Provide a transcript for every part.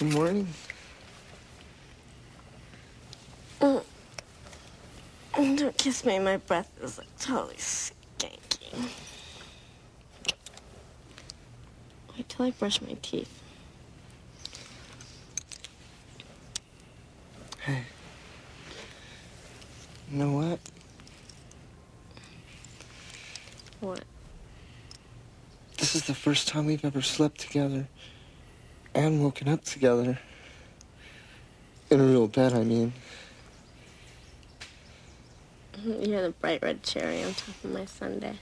Good morning. Mm. Don't kiss me. My breath is like totally skanky. Wait till I brush my teeth. Hey. You know what? What? This is the first time we've ever slept together and woken up together. In a real bed, I mean. You're the bright red cherry on top of my sundae.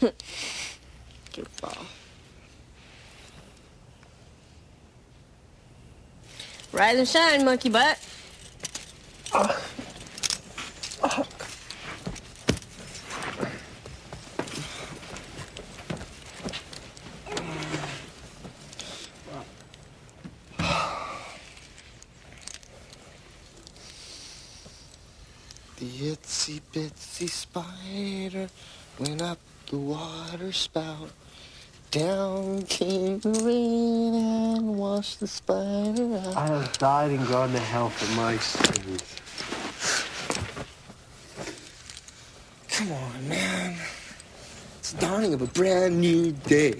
Goofball. Rise and shine, monkey butt. The itsy bitsy spider went up the water spout. Down came the rain and washed the spider out. I have died and gone to hell for my sins. Come on, man. It's the dawning of a brand new day.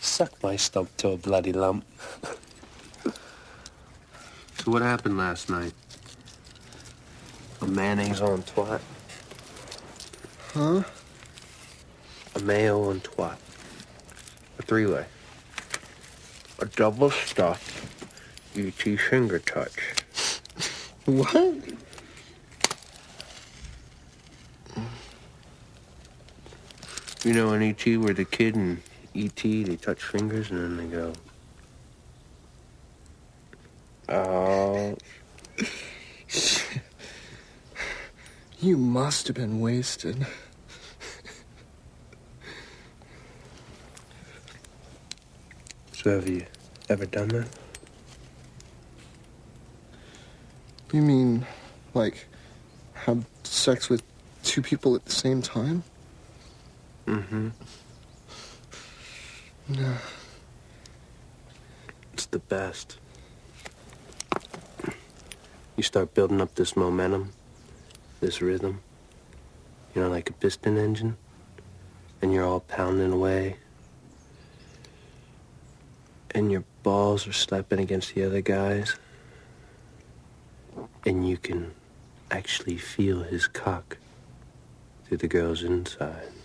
Suck my stump to a bloody lump. so what happened last night? A mayonnaise on twat? Huh? A mayo on twat. A three-way. A double stuffed E.T. finger touch. What? You know in E.T. where the kid and E.T. they touch fingers and then they go, oh, You must have been wasted. so have you ever done that? You mean, like, have sex with two people at the same time? Mm-hmm. No. It's the best. You start building up this momentum, this rhythm, you know, like a piston engine, and you're all pounding away, and your balls are slapping against the other guys, and you can actually feel his cock through the girl's insides.